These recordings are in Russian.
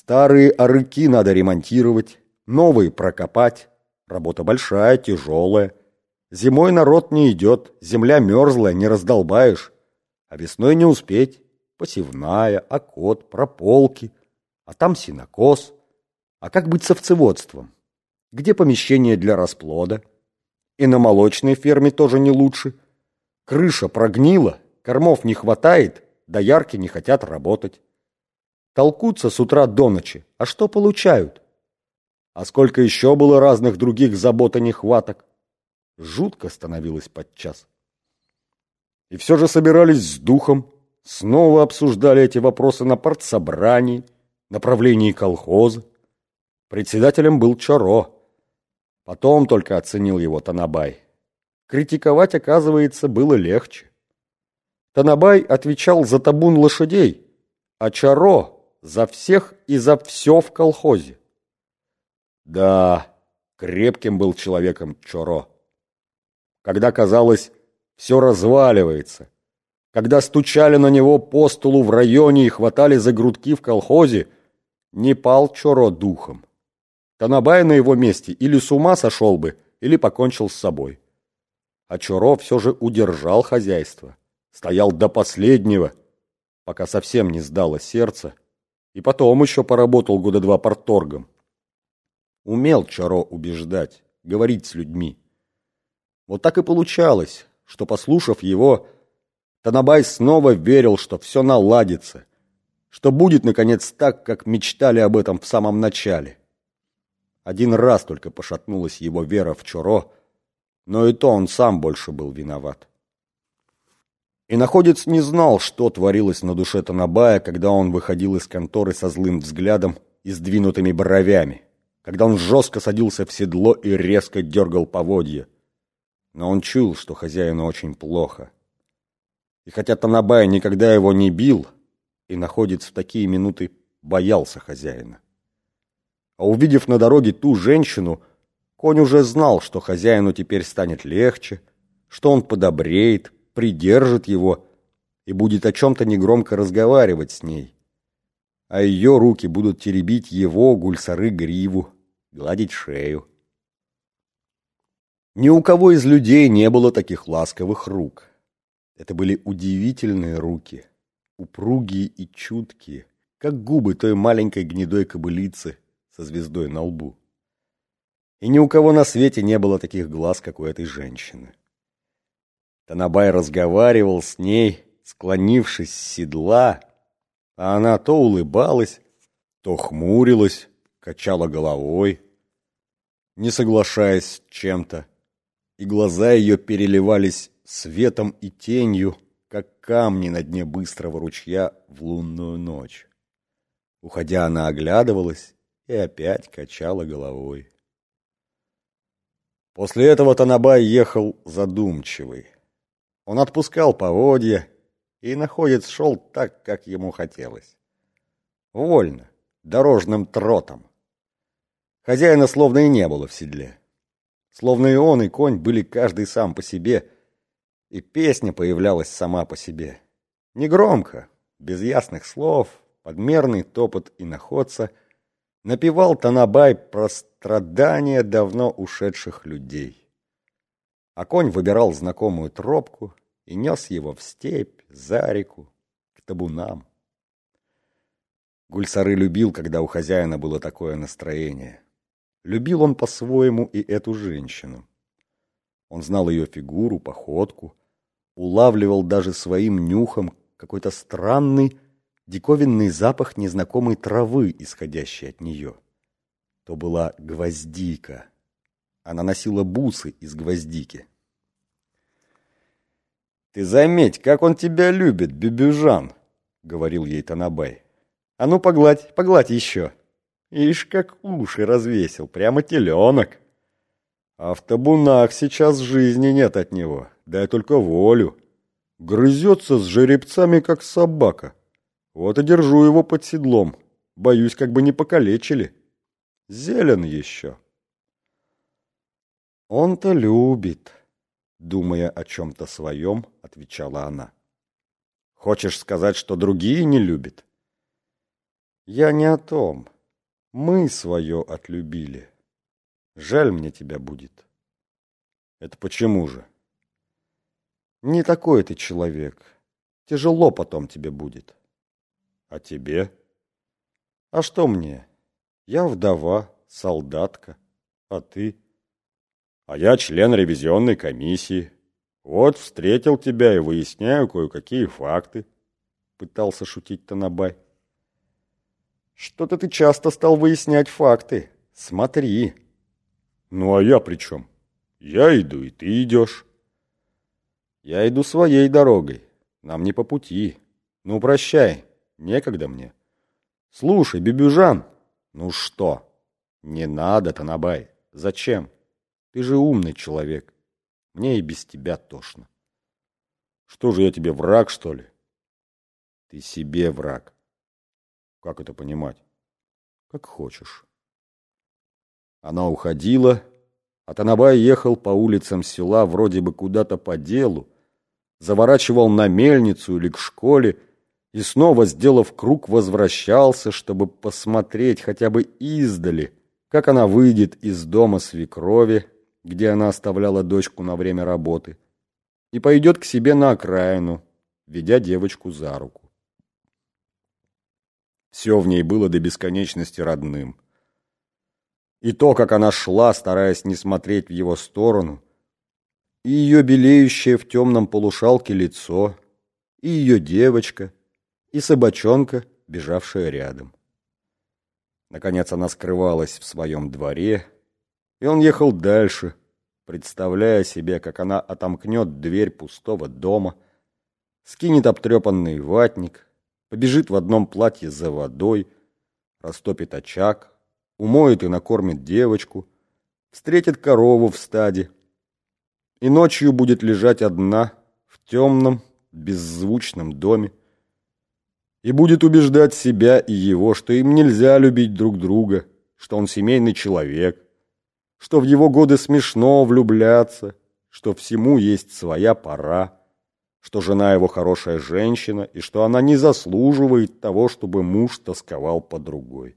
Старые арыки надо ремонтировать, новые прокопать. Работа большая, тяжелая. Зимой народ не идет, земля мерзлая, не раздолбаешь. А весной не успеть. Посевная, окот, прополки. А там синокос. А как быть с овцеводством? Где помещение для расплода? И на молочной ферме тоже не лучше. Крыша прогнила, кормов не хватает, доярки не хотят работать. Толкутся с утра до ночи, а что получают? А сколько еще было разных других забот и нехваток? Жутко становилось подчас. И все же собирались с духом, снова обсуждали эти вопросы на партсобрании, направлении колхоза. Председателем был Чаро. Потом только оценил его Танабай. Критиковать, оказывается, было легче. Танабай отвечал за табун лошадей, а Чаро за всех и за все в колхозе. Да, крепким был человеком Чоро. Когда казалось, все разваливается, когда стучали на него по столу в районе и хватали за грудки в колхозе, не пал Чоро духом. Танабай на его месте или с ума сошел бы, или покончил с собой. А Чоро все же удержал хозяйство, стоял до последнего, пока совсем не сдало сердце, и потом еще поработал года два порторгом. Умел Чаро убеждать, говорить с людьми. Вот так и получалось, что, послушав его, Танабай снова верил, что все наладится, что будет, наконец, так, как мечтали об этом в самом начале. Один раз только пошатнулась его вера в Чоро, но и то он сам больше был виноват. И находец не знал, что творилось на душе Танабая, когда он выходил из конторы со злым взглядом и сдвинутыми бровями, когда он жестко садился в седло и резко дергал поводья. Но он чул, что хозяину очень плохо. И хотя Танабай никогда его не бил, и находец в такие минуты боялся хозяина. А увидев на дороге ту женщину, конь уже знал, что хозяину теперь станет легче, что он подобреет, придержит его и будет о чем-то негромко разговаривать с ней. А ее руки будут теребить его, гульсары, гриву, гладить шею. Ни у кого из людей не было таких ласковых рук. Это были удивительные руки, упругие и чуткие, как губы той маленькой гнедой кобылицы со звездой на лбу. И ни у кого на свете не было таких глаз, как у этой женщины. Танабай разговаривал с ней, склонившись с седла, а она то улыбалась, то хмурилась, качала головой, не соглашаясь с чем-то, и глаза ее переливались светом и тенью, как камни на дне быстрого ручья в лунную ночь. Уходя, она оглядывалась и опять качала головой. После этого Танабай ехал задумчивый. Он отпускал поводья, и находец шел так, как ему хотелось. Вольно, дорожным тротом. Хозяина словно и не было в седле. Словно и он, и конь были каждый сам по себе, и песня появлялась сама по себе. Негромко, без ясных слов, подмерный топот и находца напевал Танабай про страдания давно ушедших людей. А конь выбирал знакомую тропку, и нес его в степь, за реку, к табунам. Гульсары любил, когда у хозяина было такое настроение. Любил он по-своему и эту женщину. Он знал ее фигуру, походку, улавливал даже своим нюхом какой-то странный, диковинный запах незнакомой травы, исходящей от нее. То была гвоздика. Она носила бусы из гвоздики. «Ты заметь, как он тебя любит, Бюбюжан!» — говорил ей Танабай. «А ну, погладь, погладь еще!» Ишь, как уши развесил, прямо теленок. А в табунах сейчас жизни нет от него, дай только волю. Грызется с жеребцами, как собака. Вот и держу его под седлом, боюсь, как бы не покалечили. Зелен еще. Он-то любит. Думая о чем-то своем, отвечала она. Хочешь сказать, что другие не любят? Я не о том. Мы свое отлюбили. Жаль мне тебя будет. Это почему же? Не такой ты человек. Тяжело потом тебе будет. А тебе? А что мне? Я вдова, солдатка. А ты? А я член ревизионной комиссии. Вот встретил тебя и выясняю кое-какие факты. Пытался шутить Танабай. Что-то ты часто стал выяснять факты. Смотри. Ну а я при чем? Я иду, и ты идешь. Я иду своей дорогой. Нам не по пути. Ну, прощай. Некогда мне. Слушай, Бибюжан. Ну что? Не надо, Танабай. Зачем? Ты же умный человек. Мне и без тебя тошно. Что же я тебе, враг, что ли? Ты себе враг. Как это понимать? Как хочешь. Она уходила, а Танабай ехал по улицам села вроде бы куда-то по делу, заворачивал на мельницу или к школе и снова, сделав круг, возвращался, чтобы посмотреть хотя бы издали, как она выйдет из дома свекрови, где она оставляла дочку на время работы, и пойдет к себе на окраину, ведя девочку за руку. Все в ней было до бесконечности родным. И то, как она шла, стараясь не смотреть в его сторону, и ее белеющее в темном полушалке лицо, и ее девочка, и собачонка, бежавшая рядом. Наконец она скрывалась в своем дворе, и он ехал дальше, представляя себе, как она отомкнет дверь пустого дома, скинет обтрепанный ватник, побежит в одном платье за водой, растопит очаг, умоет и накормит девочку, встретит корову в стаде, и ночью будет лежать одна в темном, беззвучном доме, и будет убеждать себя и его, что им нельзя любить друг друга, что он семейный человек, что в его годы смешно влюбляться, что всему есть своя пора, что жена его хорошая женщина и что она не заслуживает того, чтобы муж тосковал по другой.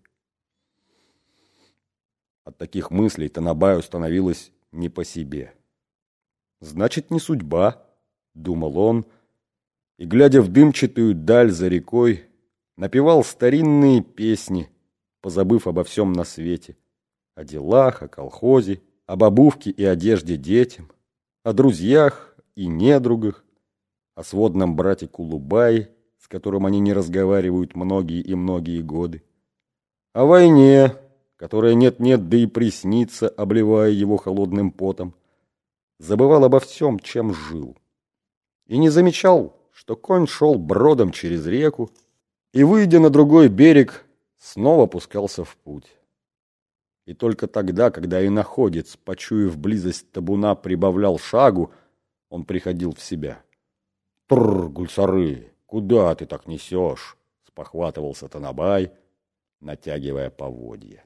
От таких мыслей Танабаю становилось не по себе. «Значит, не судьба», — думал он, — и, глядя в дымчатую даль за рекой, напевал старинные песни, позабыв обо всем на свете, о делах, о колхозе, об обувке и одежде детям, о друзьях и недругах, о сводном брате Кулубай, с которым они не разговаривают многие и многие годы, о войне, которая нет-нет, да и приснится, обливая его холодным потом, забывал обо всем, чем жил, и не замечал, что конь шел бродом через реку и, выйдя на другой берег, снова пускался в путь. И только тогда, когда иноходец, почуяв близость табуна, прибавлял шагу, он приходил в себя. «Тррр, гульсары, куда ты так несешь?» — спохватывался Танабай, натягивая поводья.